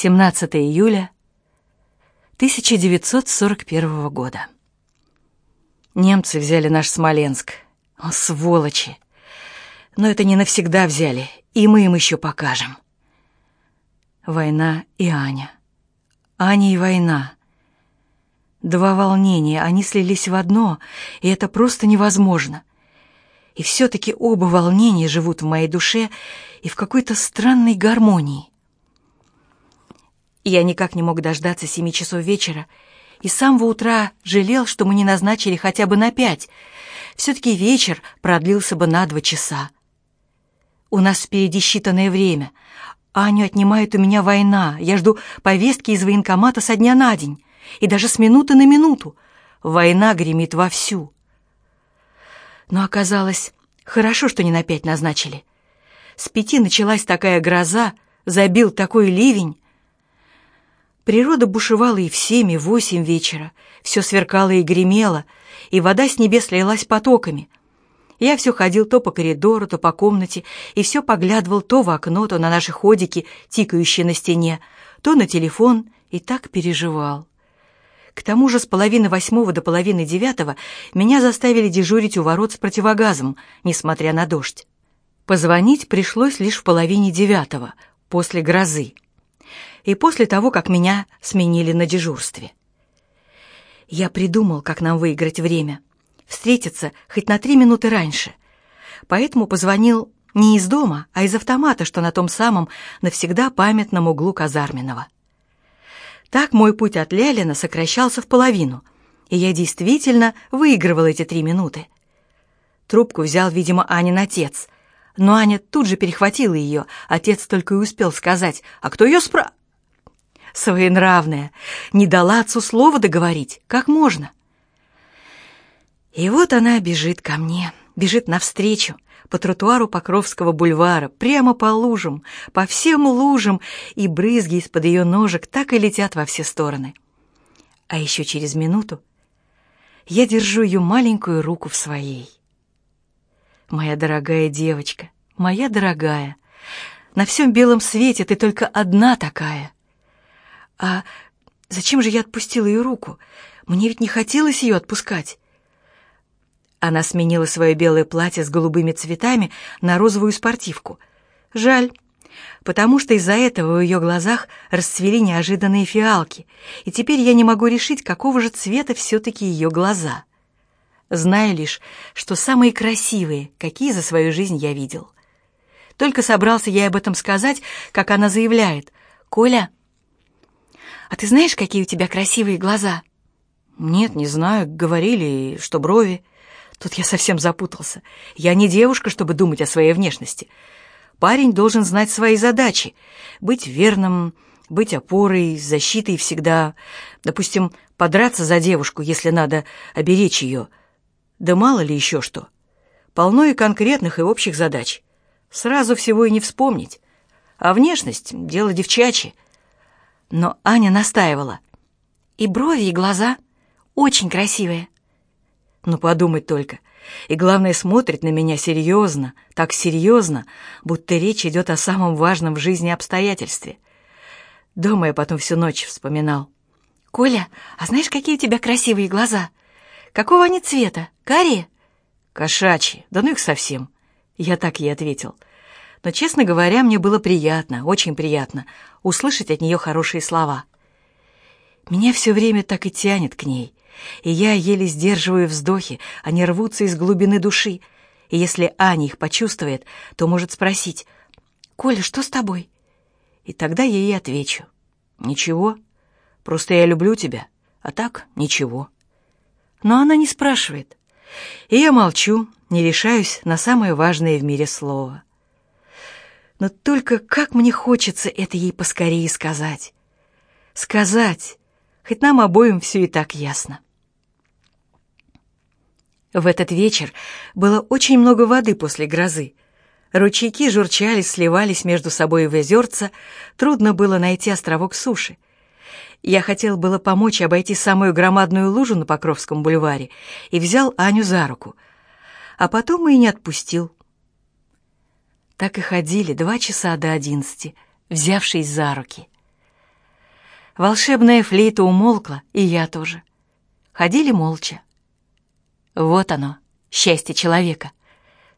17 июля 1941 года. Немцы взяли наш Смоленск. О, сволочи! Но это не навсегда взяли, и мы им еще покажем. Война и Аня. Аня и война. Два волнения, они слились в одно, и это просто невозможно. И все-таки оба волнения живут в моей душе и в какой-то странной гармонии. Я никак не мог дождаться семи часов вечера, и с самого утра жалел, что мы не назначили хотя бы на пять. Все-таки вечер продлился бы на два часа. У нас впереди считанное время. Аню отнимает у меня война. Я жду повестки из военкомата со дня на день. И даже с минуты на минуту. Война гремит вовсю. Но оказалось, хорошо, что не на пять назначили. С пяти началась такая гроза, забил такой ливень, Природа бушевала и в семь, и в восемь вечера. Все сверкало и гремело, и вода с небес лилась потоками. Я все ходил то по коридору, то по комнате, и все поглядывал то в окно, то на наши ходики, тикающие на стене, то на телефон, и так переживал. К тому же с половины восьмого до половины девятого меня заставили дежурить у ворот с противогазом, несмотря на дождь. Позвонить пришлось лишь в половине девятого, после грозы и после того, как меня сменили на дежурстве. Я придумал, как нам выиграть время. Встретиться хоть на три минуты раньше. Поэтому позвонил не из дома, а из автомата, что на том самом навсегда памятном углу Казарменного. Так мой путь от Лялина сокращался в половину, и я действительно выигрывал эти три минуты. Трубку взял, видимо, Анин отец, но Аня тут же перехватила ее. Отец только и успел сказать, «А кто ее спра...» своенравная, не дала отцу слова договорить, как можно. И вот она бежит ко мне, бежит навстречу, по тротуару Покровского бульвара, прямо по лужам, по всем лужам, и брызги из-под ее ножек так и летят во все стороны. А еще через минуту я держу ее маленькую руку в своей. Моя дорогая девочка, моя дорогая, на всем белом свете ты только одна такая — а зачем же я отпустила ее руку? Мне ведь не хотелось ее отпускать. Она сменила свое белое платье с голубыми цветами на розовую спортивку. Жаль, потому что из-за этого в ее глазах расцвели неожиданные фиалки, и теперь я не могу решить, какого же цвета все-таки ее глаза. Знаю лишь, что самые красивые, какие за свою жизнь я видел. Только собрался я об этом сказать, как она заявляет. «Коля, «А ты знаешь, какие у тебя красивые глаза?» «Нет, не знаю. Говорили, что брови». Тут я совсем запутался. Я не девушка, чтобы думать о своей внешности. Парень должен знать свои задачи, быть верным, быть опорой, защитой всегда. Допустим, подраться за девушку, если надо оберечь ее. Да мало ли еще что. Полно и конкретных, и общих задач. Сразу всего и не вспомнить. А внешность — дело девчачье. Но Аня настаивала. И брови, и глаза очень красивые. Ну, подумать только. И главное, смотрит на меня серьезно, так серьезно, будто речь идет о самом важном в жизни обстоятельстве. Дома я потом всю ночь вспоминал. «Коля, а знаешь, какие у тебя красивые глаза? Какого они цвета? Карие?» «Кошачьи, да ну их совсем». Я так ей ответил но, честно говоря, мне было приятно, очень приятно услышать от нее хорошие слова. Меня все время так и тянет к ней, и я еле сдерживаю вздохи, они рвутся из глубины души, и если Аня их почувствует, то может спросить «Коля, что с тобой?» И тогда я ей отвечу «Ничего, просто я люблю тебя, а так ничего». Но она не спрашивает, и я молчу, не решаюсь на самое важное в мире слово. Но только как мне хочется это ей поскорее сказать. Сказать, хоть нам обоим все и так ясно. В этот вечер было очень много воды после грозы. Ручейки журчали, сливались между собой в озерца, трудно было найти островок суши. Я хотел было помочь обойти самую громадную лужу на Покровском бульваре и взял Аню за руку, а потом и не отпустил. Так и ходили два часа до одиннадцати, взявшись за руки. Волшебная флейта умолкла, и я тоже. Ходили молча. Вот оно, счастье человека.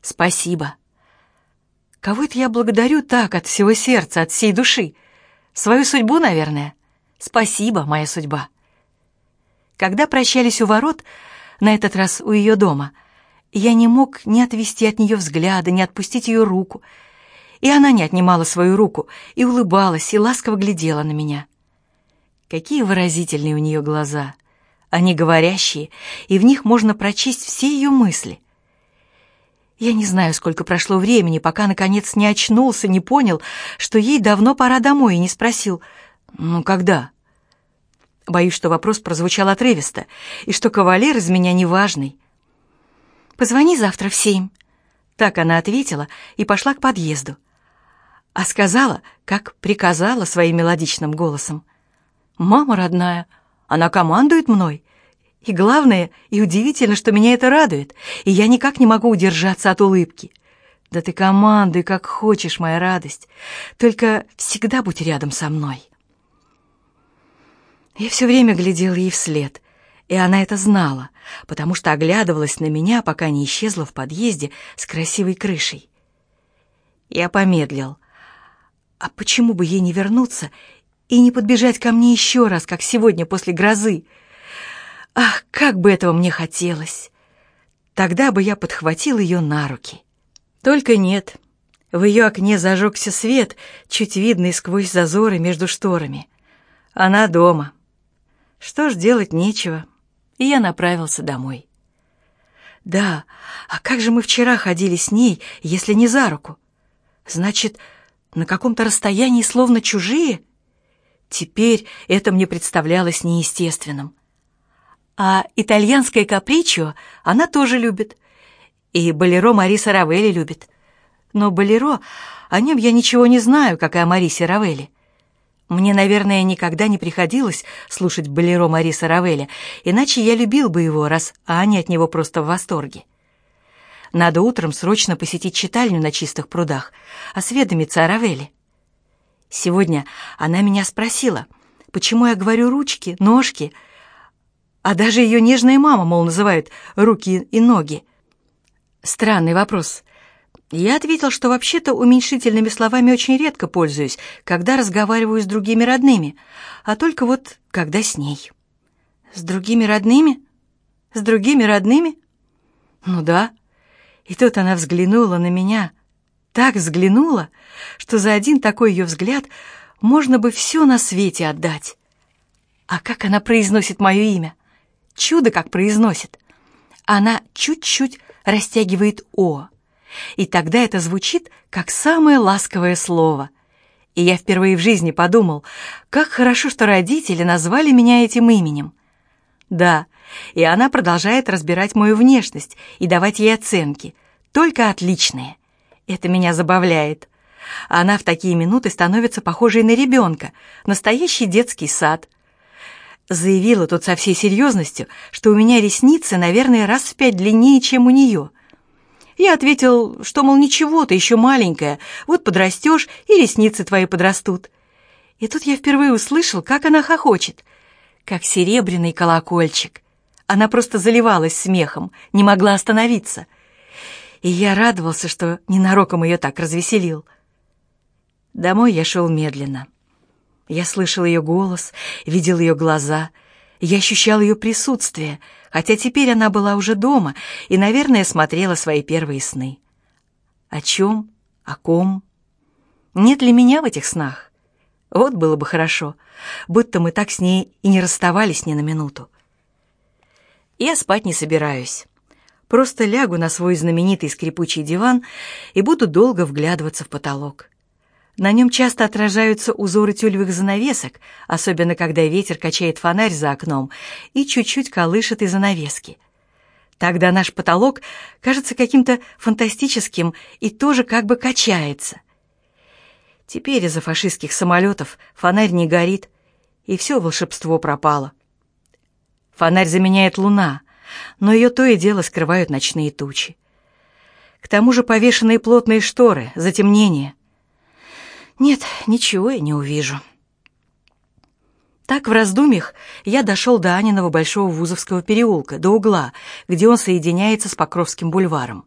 Спасибо. Кого это я благодарю так от всего сердца, от всей души? Свою судьбу, наверное. Спасибо, моя судьба. Когда прощались у ворот, на этот раз у ее дома, я не мог ни отвести от нее взгляда, ни отпустить ее руку. И она не отнимала свою руку, и улыбалась, и ласково глядела на меня. Какие выразительные у нее глаза. Они говорящие, и в них можно прочесть все ее мысли — я не знаю, сколько прошло времени, пока, наконец, не очнулся, не понял, что ей давно пора домой, и не спросил «Ну, когда?». Боюсь, что вопрос прозвучал отрывисто, и что кавалер из меня неважный. «Позвони завтра в семь». Так она ответила и пошла к подъезду. А сказала, как приказала своим мелодичным голосом. «Мама родная, она командует мной. И главное, и удивительно, что меня это радует, и я никак не могу удержаться от улыбки. Да ты командуй, как хочешь, моя радость. Только всегда будь рядом со мной. Я все время глядел ей вслед, и она это знала, потому что оглядывалась на меня, пока не исчезла в подъезде с красивой крышей. Я помедлил. А почему бы ей не вернуться и не подбежать ко мне еще раз, как сегодня после грозы? Ах, как бы этого мне хотелось! Тогда бы я подхватил ее на руки. Только нет. В ее окне зажегся свет, чуть видный сквозь зазоры между шторами. Она дома. Что ж, делать нечего. И я направился домой. Да, а как же мы вчера ходили с ней, если не за руку? Значит, на каком-то расстоянии словно чужие? Теперь это мне представлялось неестественным. А итальянское капричо она тоже любит. И болеро Мариса Равелли любит. Но болеро, о нем я ничего не знаю, как и о Марисе Равелли. Мне, наверное, никогда не приходилось слушать болеро Мариса Равеля, иначе я любил бы его, раз Аня от него просто в восторге. Надо утром срочно посетить читальню на чистых прудах, осведомиться о Равеле. Сегодня она меня спросила, почему я говорю «ручки», «ножки», а даже ее нежная мама, мол, называет руки и ноги. Странный вопрос. Я ответил, что вообще-то уменьшительными словами очень редко пользуюсь, когда разговариваю с другими родными, а только вот когда с ней. С другими родными? С другими родными? Ну да. И тут она взглянула на меня. Так взглянула, что за один такой ее взгляд можно бы все на свете отдать. А как она произносит мое имя? Чудо как произносит. Она чуть-чуть растягивает «о». И тогда это звучит как самое ласковое слово. И я впервые в жизни подумал, как хорошо, что родители назвали меня этим именем. Да, и она продолжает разбирать мою внешность и давать ей оценки, только отличные. Это меня забавляет. Она в такие минуты становится похожей на ребенка, настоящий детский сад — Заявила тут со всей серьезностью, что у меня ресницы, наверное, раз в пять длиннее, чем у нее. Я ответил, что, мол, ничего, ты еще маленькая, вот подрастешь, и ресницы твои подрастут. И тут я впервые услышал, как она хохочет, как серебряный колокольчик. Она просто заливалась смехом, не могла остановиться. И я радовался, что ненароком ее так развеселил. Домой я шел медленно. Я слышал ее голос, видел ее глаза, я ощущал ее присутствие, хотя теперь она была уже дома и, наверное, смотрела свои первые сны. О чем? О ком? Нет ли меня в этих снах? Вот было бы хорошо, будто мы так с ней и не расставались ни на минуту. Я спать не собираюсь. Просто лягу на свой знаменитый скрипучий диван и буду долго вглядываться в потолок. На нем часто отражаются узоры тюлевых занавесок, особенно когда ветер качает фонарь за окном и чуть-чуть колышет и занавески. Тогда наш потолок кажется каким-то фантастическим и тоже как бы качается. Теперь из-за фашистских самолетов фонарь не горит, и все волшебство пропало. Фонарь заменяет луна, но ее то и дело скрывают ночные тучи. К тому же повешенные плотные шторы, затемнение — нет, ничего я не увижу. Так в раздумьях я дошел до Аниного Большого Вузовского переулка, до угла, где он соединяется с Покровским бульваром.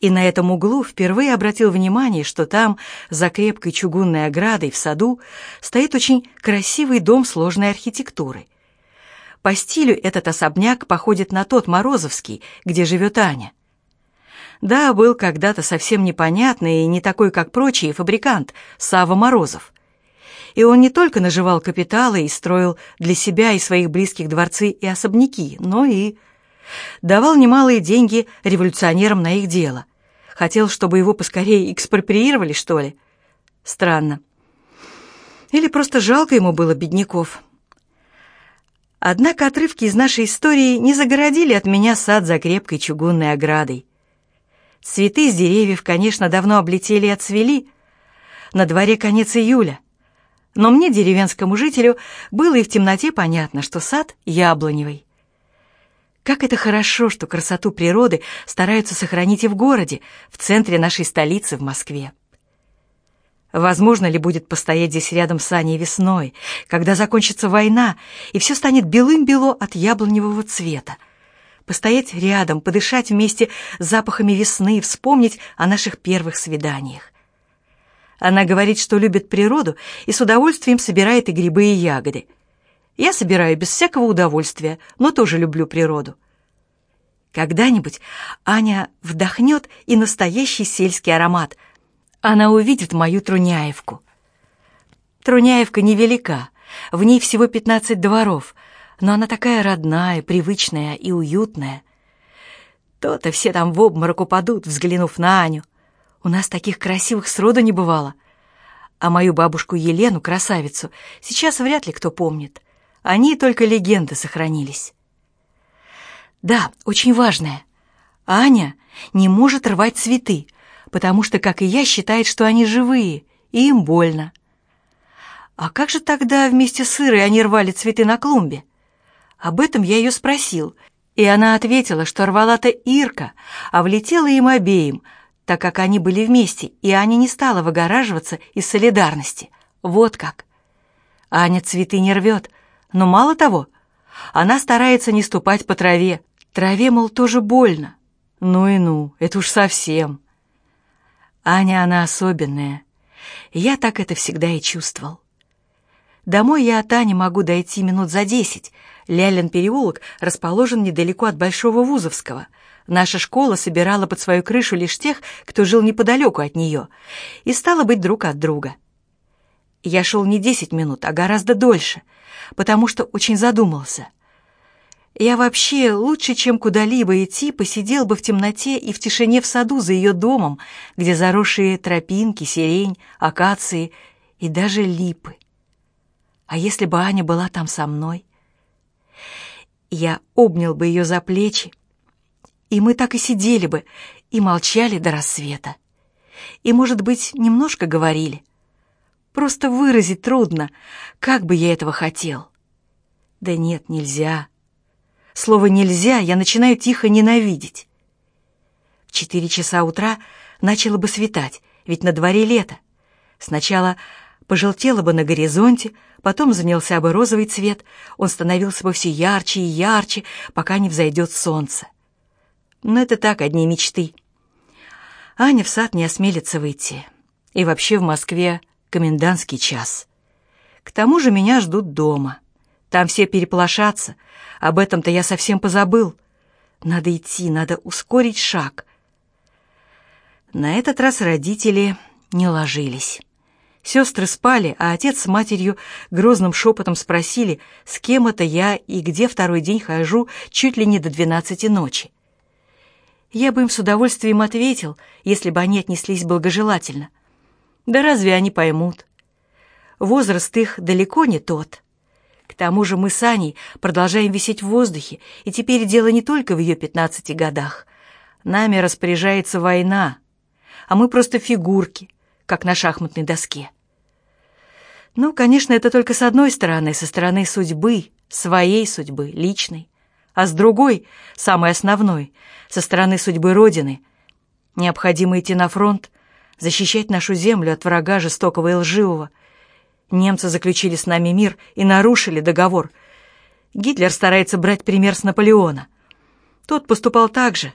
И на этом углу впервые обратил внимание, что там, за крепкой чугунной оградой в саду, стоит очень красивый дом сложной архитектуры. По стилю этот особняк походит на тот Морозовский, где живет Аня. Да, был когда-то совсем непонятный и не такой, как прочие, фабрикант Сава Морозов. И он не только наживал капиталы и строил для себя и своих близких дворцы и особняки, но и давал немалые деньги революционерам на их дело. Хотел, чтобы его поскорее экспроприировали, что ли? Странно. Или просто жалко ему было бедняков. Однако отрывки из нашей истории не загородили от меня сад за крепкой чугунной оградой. Цветы с деревьев, конечно, давно облетели и отцвели. На дворе конец июля. Но мне, деревенскому жителю, было и в темноте понятно, что сад яблоневый. Как это хорошо, что красоту природы стараются сохранить и в городе, в центре нашей столицы, в Москве. Возможно ли будет постоять здесь рядом с Аней весной, когда закончится война, и все станет белым-бело от яблоневого цвета? Постоять рядом, подышать вместе запахами весны, вспомнить о наших первых свиданиях. Она говорит, что любит природу и с удовольствием собирает и грибы, и ягоды. Я собираю без всякого удовольствия, но тоже люблю природу. Когда-нибудь Аня вдохнет и настоящий сельский аромат. Она увидит мою Труняевку. Труняевка невелика, в ней всего 15 дворов, но она такая родная, привычная и уютная. То-то все там в обморок упадут, взглянув на Аню. У нас таких красивых сроду не бывало. А мою бабушку Елену, красавицу, сейчас вряд ли кто помнит. Они только легенды сохранились. Да, очень важное. Аня не может рвать цветы, потому что, как и я, считает, что они живые, и им больно. А как же тогда вместе с Ирой они рвали цветы на клумбе? Об этом я ее спросил, и она ответила, что рвала-то Ирка, а влетела им обеим — так как они были вместе, и Аня не стала выгораживаться из солидарности. Вот как. Аня цветы не рвет, но мало того, она старается не ступать по траве. Траве, мол, тоже больно. Ну и ну, это уж совсем. Аня, она особенная. Я так это всегда и чувствовал. Домой я от Ани могу дойти минут за десять. Лялин переулок расположен недалеко от Большого Вузовского — Наша школа собирала под свою крышу лишь тех, кто жил неподалеку от нее, и стало быть друг от друга. Я шел не десять минут, а гораздо дольше, потому что очень задумался. Я вообще лучше, чем куда-либо идти, посидел бы в темноте и в тишине в саду за ее домом, где заросшие тропинки, сирень, акации и даже липы. А если бы Аня была там со мной? Я обнял бы ее за плечи, и мы так и сидели бы, и молчали до рассвета. И, может быть, немножко говорили. Просто выразить трудно, как бы я этого хотел. Да нет, нельзя. Слово «нельзя» я начинаю тихо ненавидеть. В четыре часа утра начало бы светать, ведь на дворе лето. Сначала пожелтело бы на горизонте, потом занялся бы розовый цвет, он становился бы все ярче и ярче, пока не взойдет солнце. Но это так, одни мечты. Аня в сад не осмелится выйти. И вообще в Москве комендантский час. К тому же меня ждут дома. Там все переполошатся. Об этом-то я совсем позабыл. Надо идти, надо ускорить шаг. На этот раз родители не ложились. Сестры спали, а отец с матерью грозным шепотом спросили, с кем это я и где второй день хожу чуть ли не до двенадцати ночи. Я бы им с удовольствием ответил, если бы они отнеслись благожелательно. Да разве они поймут? Возраст их далеко не тот. К тому же мы с Аней продолжаем висеть в воздухе, и теперь дело не только в ее пятнадцати годах. Нами распоряжается война, а мы просто фигурки, как на шахматной доске. Ну, конечно, это только с одной стороны, со стороны судьбы, своей судьбы, личной а с другой, самой основной, со стороны судьбы Родины. Необходимо идти на фронт, защищать нашу землю от врага жестокого и лживого. Немцы заключили с нами мир и нарушили договор. Гитлер старается брать пример с Наполеона. Тот поступал так же.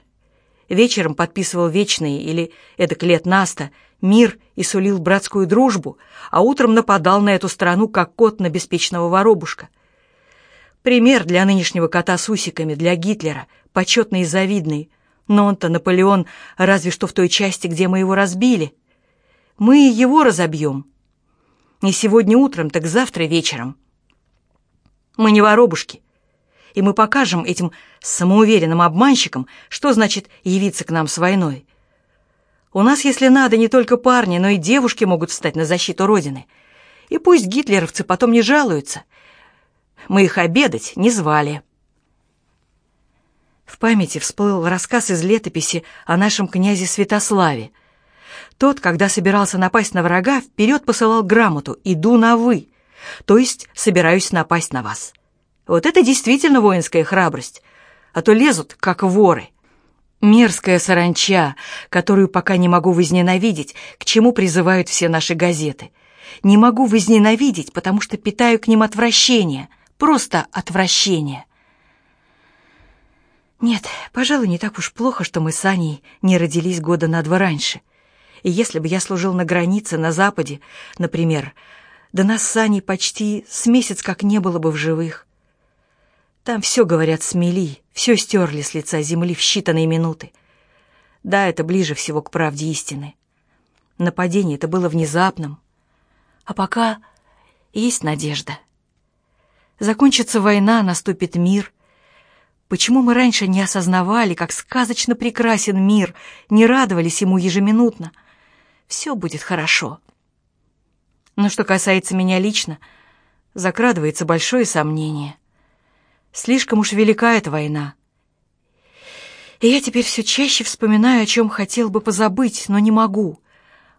Вечером подписывал вечные или эдак лет наста мир и сулил братскую дружбу, а утром нападал на эту страну, как кот на беспечного воробушка. Пример для нынешнего кота с усиками, для Гитлера, почетный и завидный. Но он-то, Наполеон, разве что в той части, где мы его разбили. Мы его разобьем. Не сегодня утром, так завтра вечером. Мы не воробушки. И мы покажем этим самоуверенным обманщикам, что значит явиться к нам с войной. У нас, если надо, не только парни, но и девушки могут встать на защиту Родины. И пусть гитлеровцы потом не жалуются. Мы их обедать не звали. В памяти всплыл рассказ из летописи о нашем князе Святославе. Тот, когда собирался напасть на врага, вперед посылал грамоту «Иду на вы», то есть «собираюсь напасть на вас». Вот это действительно воинская храбрость, а то лезут, как воры. Мерзкая саранча, которую пока не могу возненавидеть, к чему призывают все наши газеты. Не могу возненавидеть, потому что питаю к ним отвращение, просто отвращение. Нет, пожалуй, не так уж плохо, что мы с Аней не родились года на два раньше. И если бы я служил на границе, на Западе, например, да нас с Аней почти с месяц как не было бы в живых. Там все, говорят, смели, все стерли с лица земли в считанные минуты. Да, это ближе всего к правде истины. Нападение это было внезапным. А пока есть надежда. Закончится война, наступит мир. Почему мы раньше не осознавали, как сказочно прекрасен мир, не радовались ему ежеминутно? Все будет хорошо. Но что касается меня лично, закрадывается большое сомнение — Слишком уж велика эта война. И я теперь все чаще вспоминаю, о чем хотел бы позабыть, но не могу.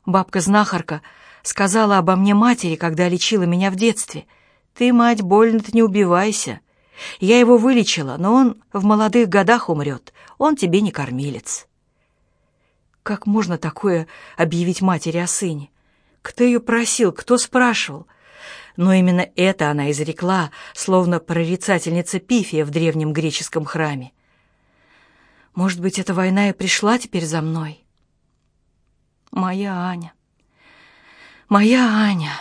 Бабка-знахарка сказала обо мне матери, когда лечила меня в детстве. «Ты, мать, больно-то не убивайся. Я его вылечила, но он в молодых годах умрет. Он тебе не кормилец». Как можно такое объявить матери о сыне? Кто ее просил, кто спрашивал? Но именно это она изрекла, словно прорицательница Пифия в древнем греческом храме. Может быть, эта война и пришла теперь за мной? Моя Аня. Моя Аня.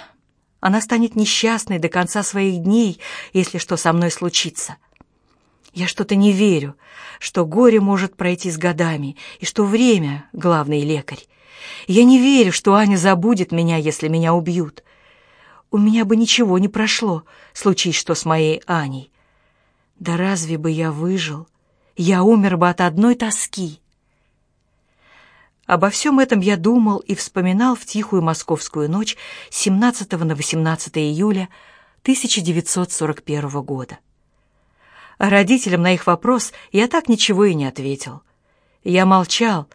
Она станет несчастной до конца своих дней, если что со мной случится. Я что-то не верю, что горе может пройти с годами, и что время — главный лекарь. Я не верю, что Аня забудет меня, если меня убьют у меня бы ничего не прошло, случись что с моей Аней. Да разве бы я выжил? Я умер бы от одной тоски. Обо всем этом я думал и вспоминал в тихую московскую ночь 17 на 18 июля 1941 года. А родителям на их вопрос я так ничего и не ответил. Я молчал,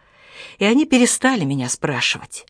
и они перестали меня спрашивать.